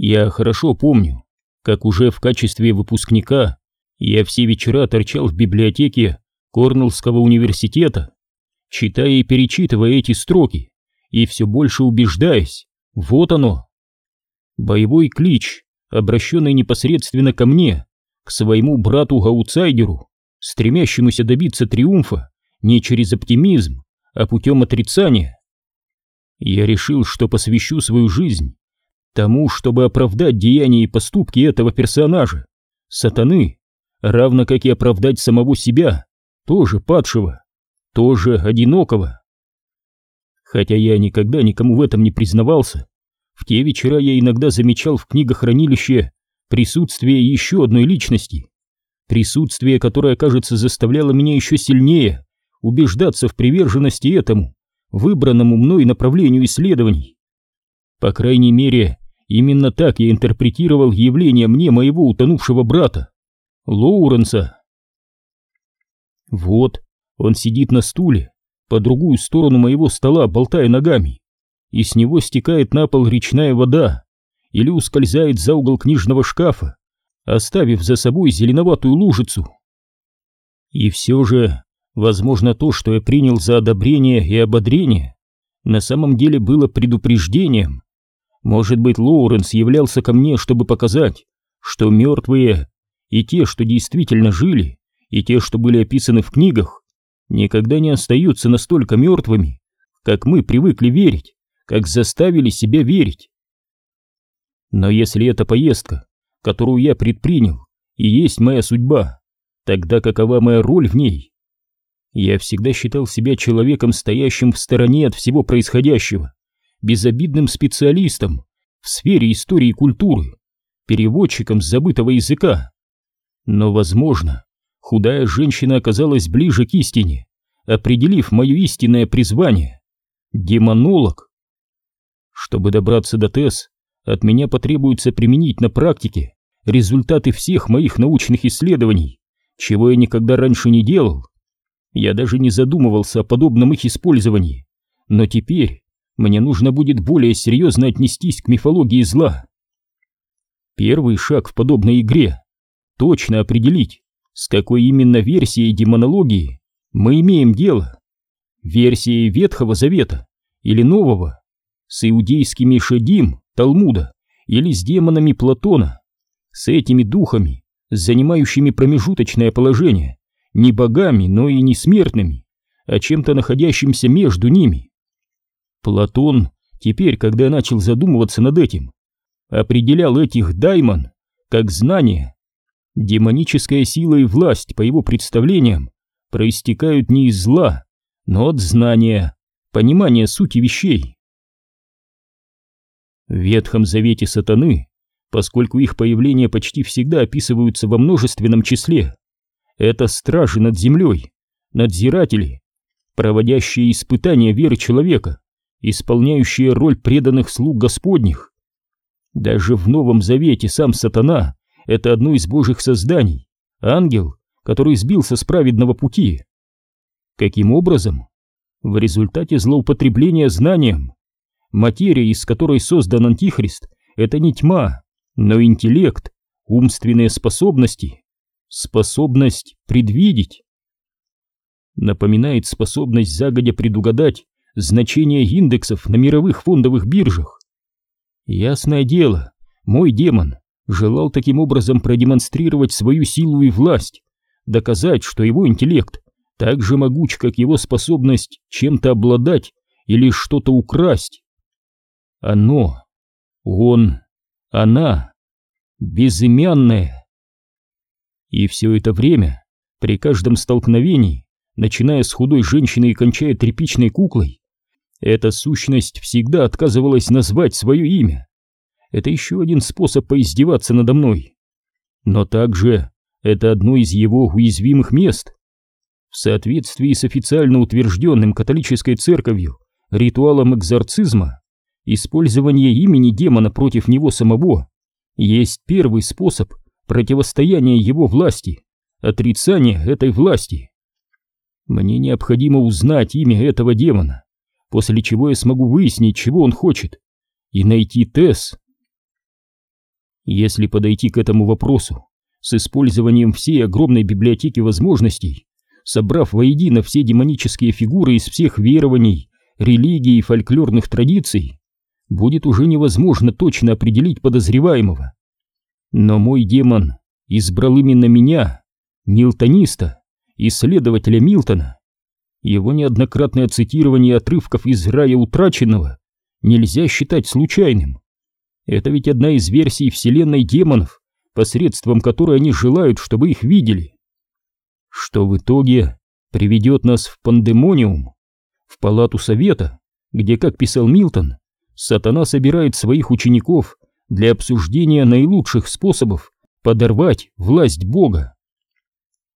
Я хорошо помню, как уже в качестве выпускника я все вечера торчал в библиотеке Корнеллского университета, читая и перечитывая эти строки, и все больше убеждаясь, вот оно. Боевой клич, обращенный непосредственно ко мне, к своему брату-аутсайдеру, стремящемуся добиться триумфа не через оптимизм, а путем отрицания. Я решил, что посвящу свою жизнь тому, чтобы оправдать деяния и поступки этого персонажа, сатаны, равно как и оправдать самого себя, тоже падшего, тоже одинокого. Хотя я никогда никому в этом не признавался, в те вечера я иногда замечал в книгохранилище присутствие еще одной личности, присутствие, которое, кажется, заставляло меня еще сильнее убеждаться в приверженности этому, выбранному мной направлению исследований. По крайней мере, именно так я интерпретировал явление мне моего утонувшего брата, Лоуренса. Вот, он сидит на стуле, по другую сторону моего стола, болтая ногами, и с него стекает на пол речная вода или ускользает за угол книжного шкафа, оставив за собой зеленоватую лужицу. И все же, возможно, то, что я принял за одобрение и ободрение, на самом деле было предупреждением. Может быть, Лоуренс являлся ко мне, чтобы показать, что мертвые, и те, что действительно жили, и те, что были описаны в книгах, никогда не остаются настолько мертвыми, как мы привыкли верить, как заставили себя верить. Но если эта поездка, которую я предпринял, и есть моя судьба, тогда какова моя роль в ней? Я всегда считал себя человеком, стоящим в стороне от всего происходящего, безобидным специалистом в сфере истории и культуры, переводчиком с забытого языка. Но, возможно, худая женщина оказалась ближе к истине, определив мое истинное призвание — демонолог. Чтобы добраться до Тесс, от меня потребуется применить на практике результаты всех моих научных исследований, чего я никогда раньше не делал. Я даже не задумывался о подобном их использовании, но теперь мне нужно будет более серьезно отнестись к мифологии зла. Первый шаг в подобной игре — точно определить, с какой именно версией демонологии мы имеем дело. Версией Ветхого Завета или Нового, с иудейскими Шедим, Талмуда или с демонами Платона, с этими духами, занимающими промежуточное положение, не богами, но и не смертными, а чем-то находящимся между ними. Платон, теперь, когда начал задумываться над этим, определял этих даймон как знания. Демоническая сила и власть, по его представлениям, проистекают не из зла, но от знания, понимания сути вещей. В Ветхом Завете сатаны, поскольку их появления почти всегда описываются во множественном числе, это стражи над землей, надзиратели, проводящие испытания веры человека, исполняющие роль преданных слуг Господних. Даже в Новом Завете сам сатана — это одно из божьих созданий, ангел, который сбился с праведного пути. Каким образом? В результате злоупотребления знанием, Материя, из которой создан Антихрист, это не тьма, но интеллект, умственные способности, способность предвидеть. Напоминает способность загодя предугадать значение индексов на мировых фондовых биржах. Ясное дело, мой демон желал таким образом продемонстрировать свою силу и власть, доказать, что его интеллект так же могуч, как его способность чем-то обладать или что-то украсть. Оно, он, она, безымянное. И все это время, при каждом столкновении, начиная с худой женщиной и кончая тряпичной куклой, эта сущность всегда отказывалась назвать свое имя. Это еще один способ поиздеваться надо мной. Но также это одно из его уязвимых мест. В соответствии с официально утвержденным католической церковью ритуалом экзорцизма, Использование имени демона против него самого есть первый способ противостояния его власти, отрицания этой власти. Мне необходимо узнать имя этого демона, после чего я смогу выяснить, чего он хочет, и найти Тесс. Если подойти к этому вопросу с использованием всей огромной библиотеки возможностей, собрав воедино все демонические фигуры из всех верований, религий и фольклорных традиций, будет уже невозможно точно определить подозреваемого. Но мой демон избрал именно меня, милтониста, исследователя Милтона. Его неоднократное цитирование отрывков из «Рая утраченного» нельзя считать случайным. Это ведь одна из версий вселенной демонов, посредством которой они желают, чтобы их видели. Что в итоге приведет нас в пандемониум, в палату совета, где, как писал Милтон, сатана собирает своих учеников для обсуждения наилучших способов подорвать власть Бога.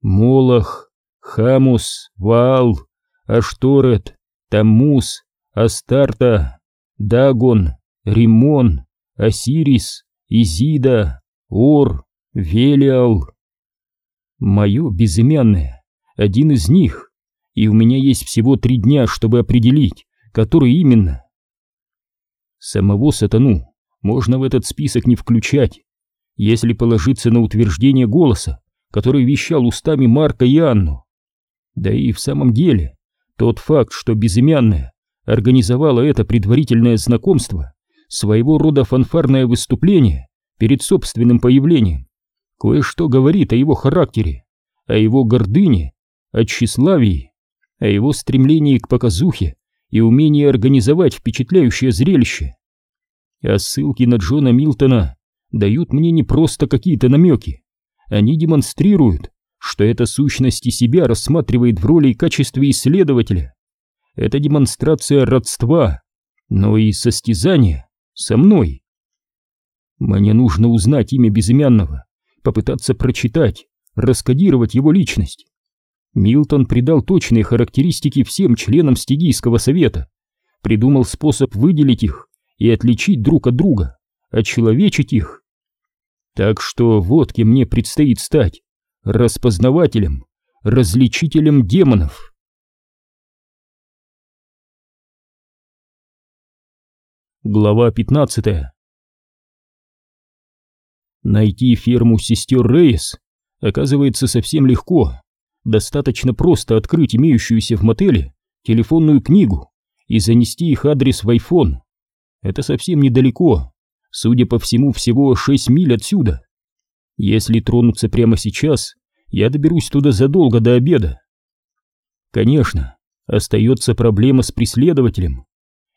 Молох, Хамус, Ваал, Ашторет, Таммус, Астарта, Дагон, Римон, Осирис, Изида, Ор, Велиал. Мое безымянное, один из них, и у меня есть всего три дня, чтобы определить, который именно. Самого сатану можно в этот список не включать, если положиться на утверждение голоса, который вещал устами Марка и Анну. Да и в самом деле, тот факт, что безымянная организовала это предварительное знакомство, своего рода фанфарное выступление перед собственным появлением, кое-что говорит о его характере, о его гордыне, о тщеславии, о его стремлении к показухе и умении организовать впечатляющее зрелище. А ссылки на Джона Милтона дают мне не просто какие-то намеки, они демонстрируют, что эта сущность и себя рассматривает в роли и качестве исследователя. Это демонстрация родства, но и состязания со мной. Мне нужно узнать имя безымянного, попытаться прочитать, раскодировать его личность. Милтон придал точные характеристики всем членам Стигийского совета, придумал способ выделить их и отличить друг от друга, очеловечить их. Так что вот кем мне предстоит стать распознавателем, различителем демонов. Глава 15 Найти ферму сестер Рейс оказывается совсем легко. Достаточно просто открыть имеющуюся в мотеле телефонную книгу и занести их адрес в iPhone. Это совсем недалеко, судя по всему, всего 6 миль отсюда. Если тронуться прямо сейчас, я доберусь туда задолго до обеда. Конечно, остается проблема с преследователем.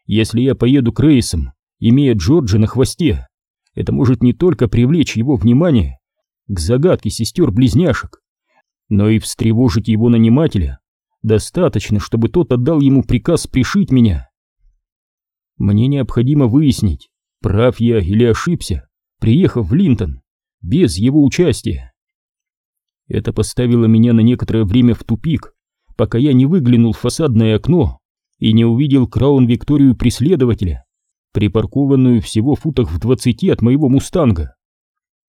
Если я поеду к рейсам, имея Джорджа на хвосте, это может не только привлечь его внимание к загадке сестер-близняшек, но и встревожить его нанимателя достаточно, чтобы тот отдал ему приказ пришить меня. Мне необходимо выяснить, прав я или ошибся, приехав в Линтон без его участия. Это поставило меня на некоторое время в тупик, пока я не выглянул в фасадное окно и не увидел Краун Викторию преследователя, припаркованную всего футах в двадцати от моего мустанга.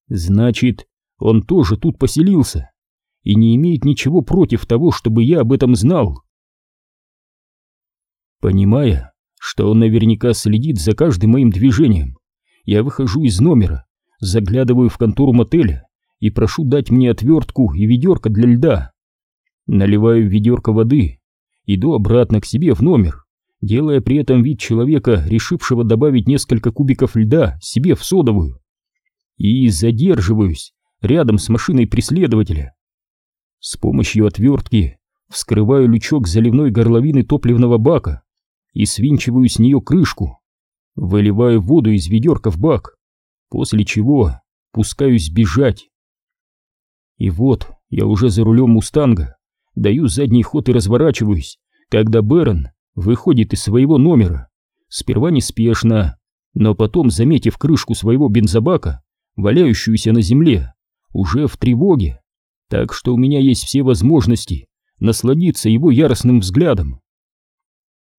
Значит, он тоже тут поселился и не имеет ничего против того, чтобы я об этом знал. Понимая, что он наверняка следит за каждым моим движением, я выхожу из номера, заглядываю в контору мотеля и прошу дать мне отвертку и ведерко для льда. Наливаю в ведерко воды, иду обратно к себе в номер, делая при этом вид человека, решившего добавить несколько кубиков льда себе в содовую. И задерживаюсь рядом с машиной преследователя. С помощью отвертки вскрываю лючок заливной горловины топливного бака и свинчиваю с нее крышку. Выливаю воду из ведерка в бак, после чего пускаюсь бежать. И вот я уже за рулем мустанга, даю задний ход и разворачиваюсь, когда Бэрон выходит из своего номера, сперва неспешно, но потом, заметив крышку своего бензобака, валяющуюся на земле, уже в тревоге, так что у меня есть все возможности насладиться его яростным взглядом.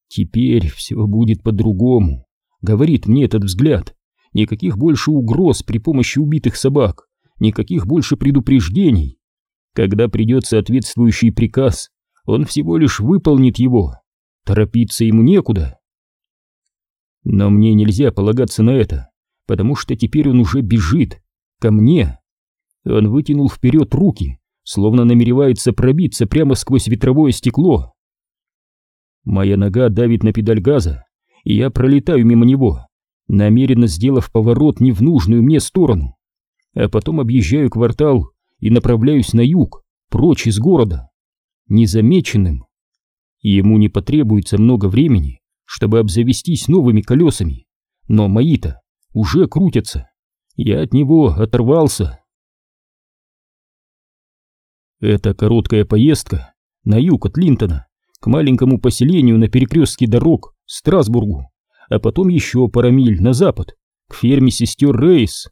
Теперь все будет по-другому, говорит мне этот взгляд. Никаких больше угроз при помощи убитых собак, никаких больше предупреждений. Когда придет соответствующий приказ, он всего лишь выполнит его. Торопиться ему некуда. Но мне нельзя полагаться на это, потому что теперь он уже бежит, ко мне. Он вытянул вперед руки, словно намеревается пробиться прямо сквозь ветровое стекло. Моя нога давит на педаль газа, и я пролетаю мимо него, намеренно сделав поворот не в нужную мне сторону, а потом объезжаю квартал и направляюсь на юг, прочь из города, незамеченным. Ему не потребуется много времени, чтобы обзавестись новыми колесами, но мои-то уже крутятся. Я от него оторвался. Это короткая поездка на юг от Линтона к маленькому поселению на перекрестке дорог Страсбургу, а потом еще пара миль на запад, к ферме сестер Рейс.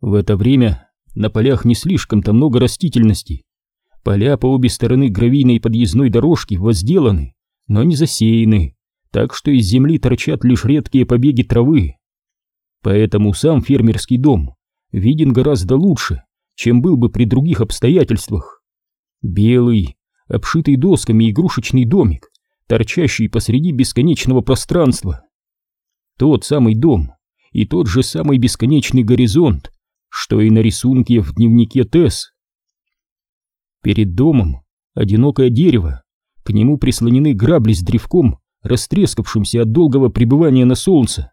В это время на полях не слишком-то много растительности. Поля по обе стороны гравийной подъездной дорожки возделаны, но не засеяны, так что из земли торчат лишь редкие побеги травы. Поэтому сам фермерский дом виден гораздо лучше, чем был бы при других обстоятельствах. Белый, обшитый досками игрушечный домик, торчащий посреди бесконечного пространства. Тот самый дом и тот же самый бесконечный горизонт, что и на рисунке в дневнике Тесс. Перед домом одинокое дерево, к нему прислонены грабли с древком, растрескавшимся от долгого пребывания на солнце.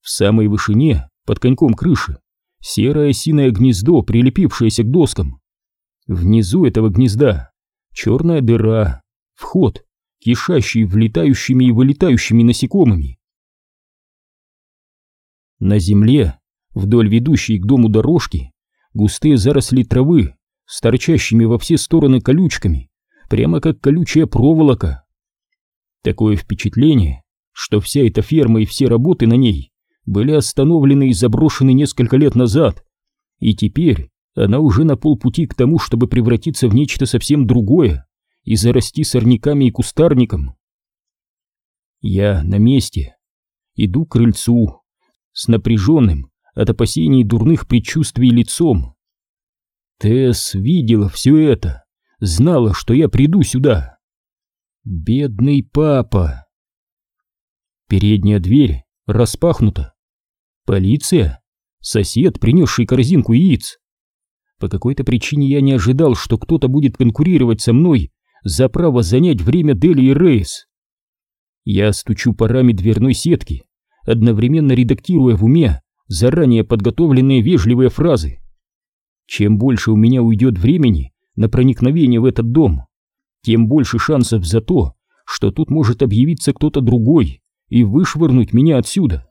В самой вышине, под коньком крыши, серое осиное гнездо, прилепившееся к доскам. Внизу этого гнезда черная дыра, вход, кишащий влетающими и вылетающими насекомыми. На земле, вдоль ведущей к дому дорожки, густые заросли травы с торчащими во все стороны колючками, прямо как колючая проволока. Такое впечатление, что вся эта ферма и все работы на ней были остановлены и заброшены несколько лет назад, и теперь она уже на полпути к тому, чтобы превратиться в нечто совсем другое и зарасти сорняками и кустарником. Я на месте, иду к крыльцу, с напряженным от опасений дурных предчувствий лицом. Тесс видела все это, знала, что я приду сюда. Бедный папа. Передняя дверь распахнута. Полиция? Сосед, принесший корзинку яиц. По какой-то причине я не ожидал, что кто-то будет конкурировать со мной за право занять время Дели и Рейс. Я стучу парами дверной сетки, одновременно редактируя в уме заранее подготовленные вежливые фразы. Чем больше у меня уйдет времени на проникновение в этот дом, тем больше шансов за то, что тут может объявиться кто-то другой и вышвырнуть меня отсюда.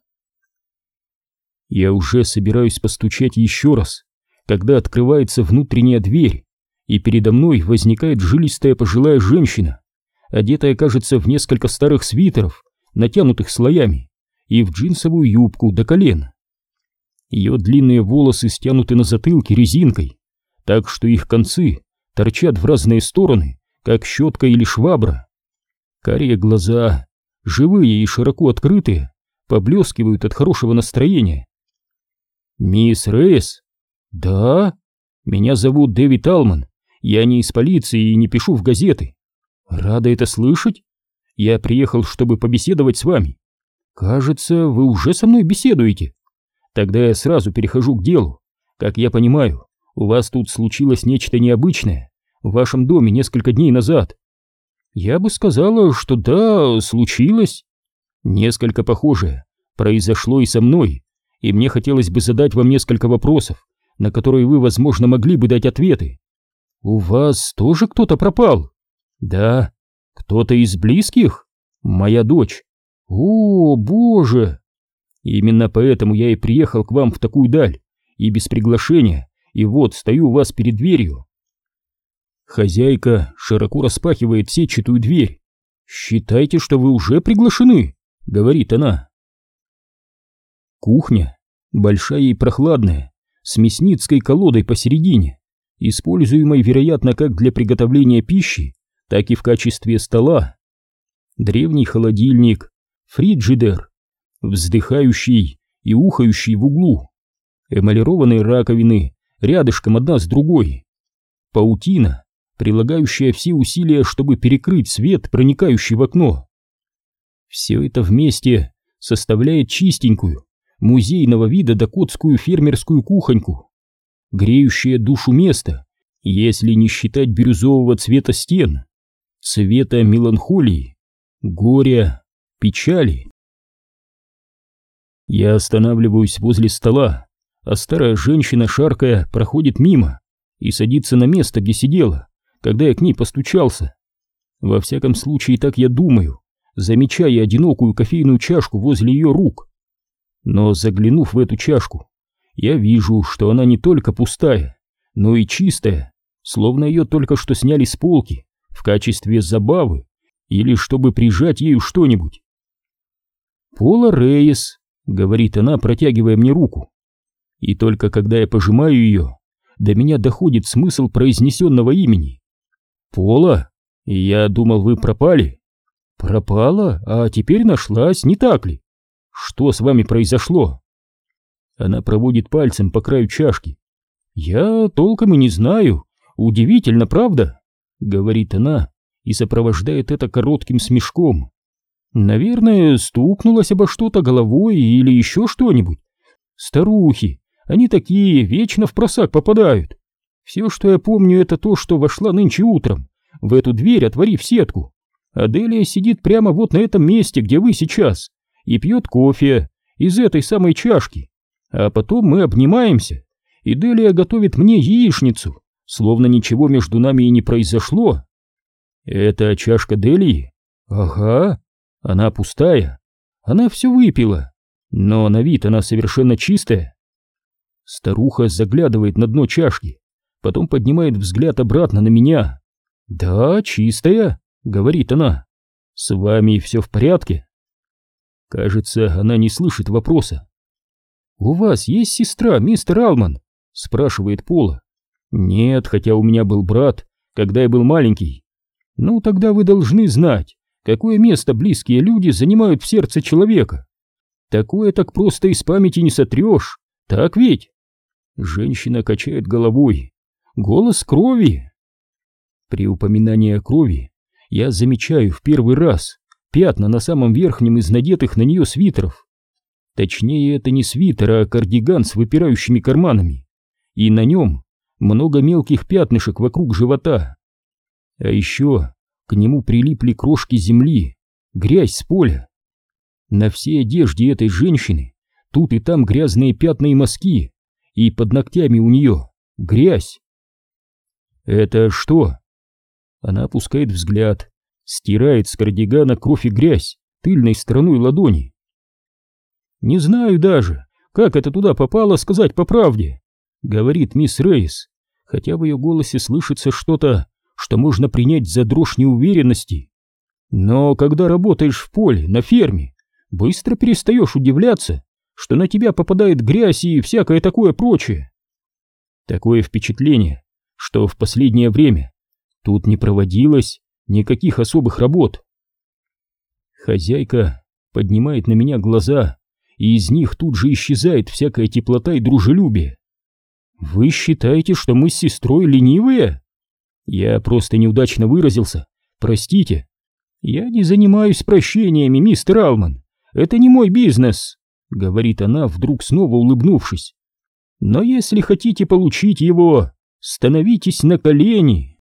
Я уже собираюсь постучать еще раз, когда открывается внутренняя дверь, и передо мной возникает жилистая пожилая женщина, одетая, кажется, в несколько старых свитеров, натянутых слоями, и в джинсовую юбку до колена. Ее длинные волосы стянуты на затылке резинкой, так что их концы торчат в разные стороны, как щетка или швабра. Карие глаза, живые и широко открытые, поблескивают от хорошего настроения. «Мисс Рейс?» «Да? Меня зовут Дэвид Алман. Я не из полиции и не пишу в газеты. Рада это слышать. Я приехал, чтобы побеседовать с вами. Кажется, вы уже со мной беседуете. Тогда я сразу перехожу к делу. Как я понимаю, у вас тут случилось нечто необычное в вашем доме несколько дней назад. Я бы сказала, что да, случилось. Несколько похожее произошло и со мной и мне хотелось бы задать вам несколько вопросов, на которые вы, возможно, могли бы дать ответы. У вас тоже кто-то пропал? Да. Кто-то из близких? Моя дочь. О, боже! Именно поэтому я и приехал к вам в такую даль, и без приглашения, и вот стою у вас перед дверью. Хозяйка широко распахивает сетчатую дверь. «Считайте, что вы уже приглашены», — говорит она. Кухня большая и прохладная, с мясницкой колодой посередине, используемой, вероятно, как для приготовления пищи, так и в качестве стола. Древний холодильник, фриджидер, вздыхающий и ухающий в углу, эмалированные раковины рядышком одна с другой, паутина, прилагающая все усилия, чтобы перекрыть свет, проникающий в окно. Все это вместе составляет чистенькую, музейного вида докотскую фермерскую кухоньку. Греющее душу место, если не считать бирюзового цвета стен, цвета меланхолии, горя, печали. Я останавливаюсь возле стола, а старая женщина, шаркая, проходит мимо и садится на место, где сидела, когда я к ней постучался. Во всяком случае, так я думаю, замечая одинокую кофейную чашку возле ее рук. Но заглянув в эту чашку, я вижу, что она не только пустая, но и чистая, словно ее только что сняли с полки в качестве забавы или чтобы прижать ею что-нибудь. «Пола Рейес», — говорит она, протягивая мне руку. И только когда я пожимаю ее, до меня доходит смысл произнесенного имени. «Пола? Я думал, вы пропали». «Пропала? А теперь нашлась, не так ли? Что с вами произошло?» Она проводит пальцем по краю чашки. «Я толком и не знаю. Удивительно, правда?» — говорит она и сопровождает это коротким смешком. «Наверное, стукнулась обо что-то головой или еще что-нибудь. Старухи, они такие, вечно в просак попадают. Все, что я помню, это то, что вошла нынче утром, в эту дверь, отворив сетку. Аделия сидит прямо вот на этом месте, где вы сейчас, и пьет кофе из этой самой чашки. А потом мы обнимаемся, и Делия готовит мне яичницу, словно ничего между нами и не произошло. Это чашка Делии? Ага, она пустая. Она все выпила, но на вид она совершенно чистая. Старуха заглядывает на дно чашки, потом поднимает взгляд обратно на меня. «Да, чистая», — говорит она. «С вами все в порядке?» Кажется, она не слышит вопроса. «У вас есть сестра, мистер Алман?» — спрашивает Пола. «Нет, хотя у меня был брат, когда я был маленький. Ну, тогда вы должны знать, какое место близкие люди занимают в сердце человека. Такое так просто из памяти не сотрешь, так ведь?» Женщина качает головой. Голос крови. При упоминании о крови я замечаю в первый раз пятна на самом верхнем из надетых на нее свитеров. Точнее, это не свитер, а кардиган с выпирающими карманами. И на нем много мелких пятнышек вокруг живота. А еще к нему прилипли крошки земли, грязь с поля. На всей одежде этой женщины тут и там грязные пятна и мазки, и под ногтями у нее грязь. «Это что?» Она опускает взгляд, стирает с кардигана кровь и грязь тыльной стороной ладони. «Не знаю даже, как это туда попало, сказать по правде», — говорит мисс Рейс, хотя в ее голосе слышится что-то, что можно принять за дрожь неуверенности. «Но когда работаешь в поле, на ферме, быстро перестаешь удивляться, что на тебя попадает грязь и всякое такое прочее. Такое впечатление, что в последнее время тут не проводилось никаких особых работ. Хозяйка поднимает на меня глаза, и из них тут же исчезает всякая теплота и дружелюбие. «Вы считаете, что мы с сестрой ленивые?» «Я просто неудачно выразился. Простите. Я не занимаюсь прощениями, мистер Алман. Это не мой бизнес». — говорит она, вдруг снова улыбнувшись. «Но если хотите получить его, становитесь на колени!»